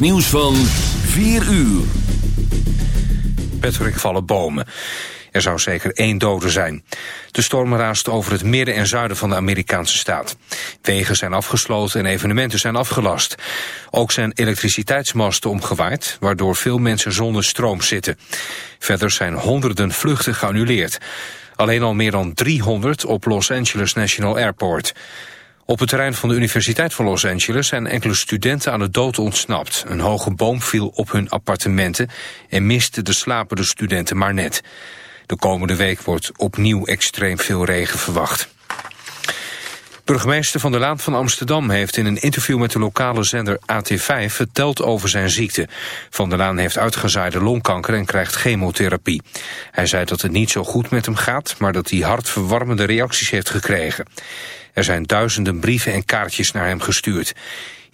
Nieuws van 4 uur. Patrick bomen. Er zou zeker één dode zijn. De storm raast over het midden en zuiden van de Amerikaanse staat. Wegen zijn afgesloten en evenementen zijn afgelast. Ook zijn elektriciteitsmasten omgewaaid... waardoor veel mensen zonder stroom zitten. Verder zijn honderden vluchten geannuleerd. Alleen al meer dan 300 op Los Angeles National Airport. Op het terrein van de Universiteit van Los Angeles zijn enkele studenten aan de dood ontsnapt. Een hoge boom viel op hun appartementen en miste de slapende studenten maar net. De komende week wordt opnieuw extreem veel regen verwacht. Burgemeester Van der Laan van Amsterdam heeft in een interview met de lokale zender AT5 verteld over zijn ziekte. Van der Laan heeft uitgezaaide longkanker en krijgt chemotherapie. Hij zei dat het niet zo goed met hem gaat, maar dat hij hartverwarmende reacties heeft gekregen. Er zijn duizenden brieven en kaartjes naar hem gestuurd.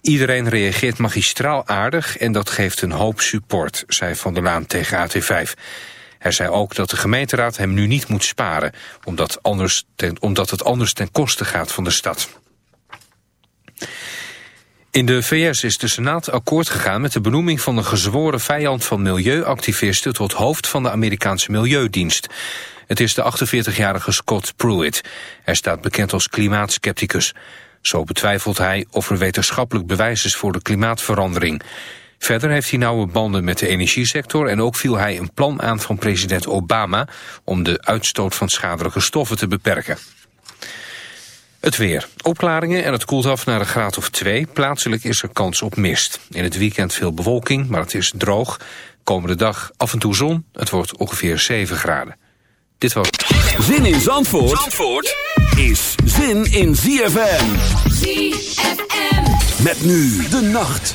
Iedereen reageert magistraal aardig en dat geeft een hoop support, zei Van der Laan tegen AT5. Hij zei ook dat de gemeenteraad hem nu niet moet sparen, omdat, anders omdat het anders ten koste gaat van de stad. In de VS is de Senaat akkoord gegaan met de benoeming van een gezworen vijand van milieuactivisten tot hoofd van de Amerikaanse Milieudienst. Het is de 48-jarige Scott Pruitt. Hij staat bekend als klimaatskepticus. Zo betwijfelt hij of er wetenschappelijk bewijs is voor de klimaatverandering. Verder heeft hij nauwe banden met de energiesector en ook viel hij een plan aan van president Obama om de uitstoot van schadelijke stoffen te beperken. Het weer. Opklaringen en het koelt af naar een graad of twee. Plaatselijk is er kans op mist. In het weekend veel bewolking, maar het is droog. Komende dag af en toe zon. Het wordt ongeveer 7 graden. Dit was... Zin in Zandvoort, Zandvoort is zin in ZFM. ZFM. Met nu de nacht.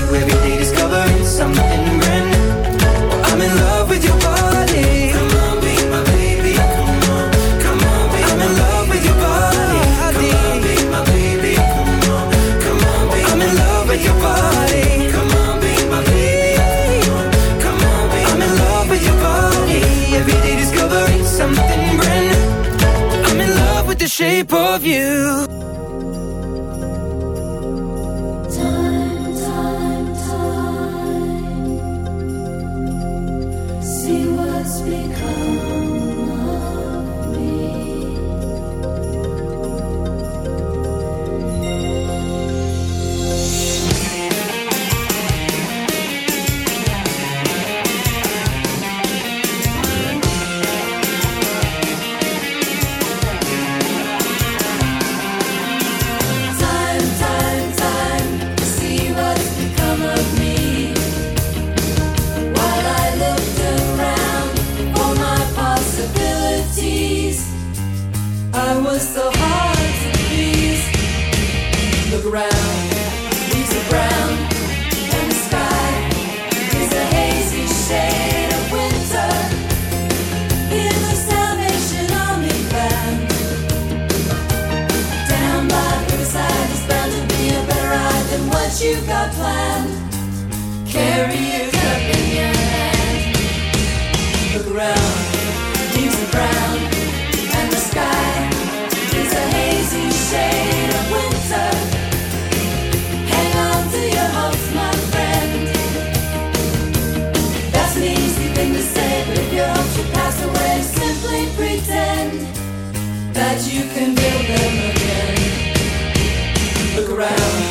you can build them again. Look around.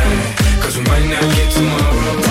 right now, get tomorrow.